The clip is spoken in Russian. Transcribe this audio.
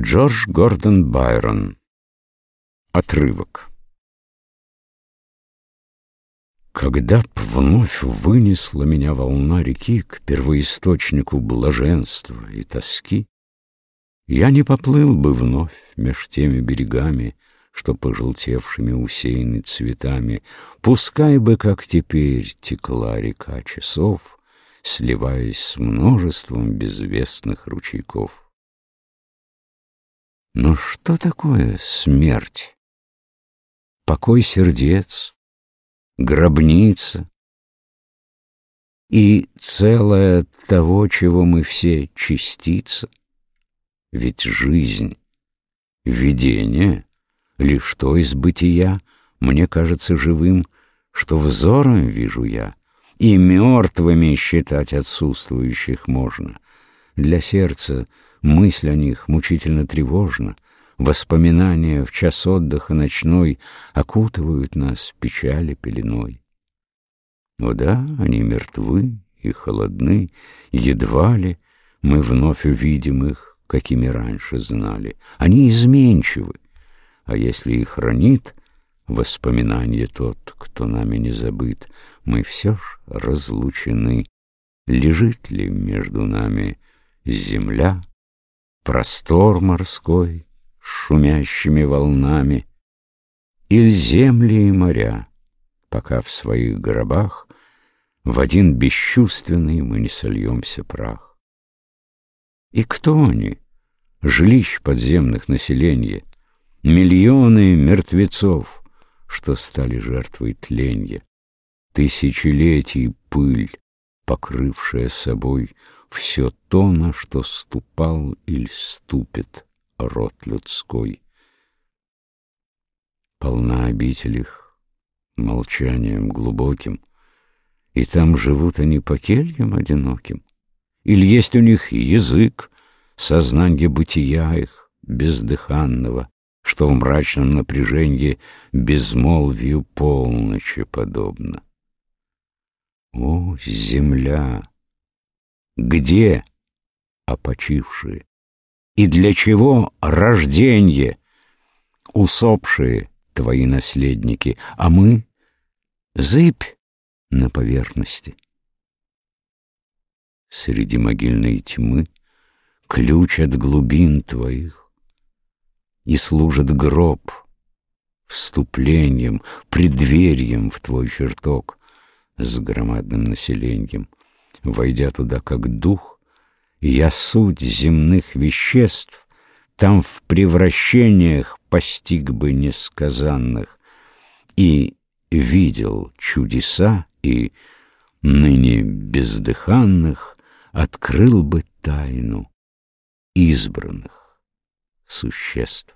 Джордж Гордон Байрон. Отрывок. Когда б вновь вынесла меня волна реки К первоисточнику блаженства и тоски, Я не поплыл бы вновь меж теми берегами, Что пожелтевшими усеяны цветами, Пускай бы, как теперь, текла река часов, Сливаясь с множеством безвестных ручейков. Но что такое смерть? Покой сердец, гробница и целое того, чего мы все частица. Ведь жизнь, видение, лишь то из бытия мне кажется живым, что взором вижу я, и мертвыми считать отсутствующих можно. Для сердца — Мысль о них мучительно тревожна, Воспоминания в час отдыха ночной Окутывают нас печали пеленой. О да, они мертвы и холодны, Едва ли мы вновь увидим их, Какими раньше знали. Они изменчивы, а если их хранит Воспоминание тот, кто нами не забыт, Мы все ж разлучены. Лежит ли между нами земля Простор морской с шумящими волнами, Иль земли и моря, пока в своих гробах В один бесчувственный мы не сольемся прах. И кто они, жилищ подземных населенья, Миллионы мертвецов, что стали жертвой тленья, Тысячелетий пыль, покрывшая собой все то, на что ступал или ступит род людской. Полна обитель их молчанием глубоким, и там живут они по кельям одиноким. Или есть у них язык, сознание бытия их бездыханного, что в мрачном напряжении безмолвию полночи подобно. О, земля! Где опочившие? И для чего рождение? Усопшие твои наследники, а мы — зыбь на поверхности. Среди могильной тьмы ключ от глубин твоих, И служит гроб вступлением, преддверием в твой чертог с громадным населением — войдя туда как дух, я суть земных веществ там в превращениях постиг бы несказанных и видел чудеса и ныне бездыханных открыл бы тайну избранных существ.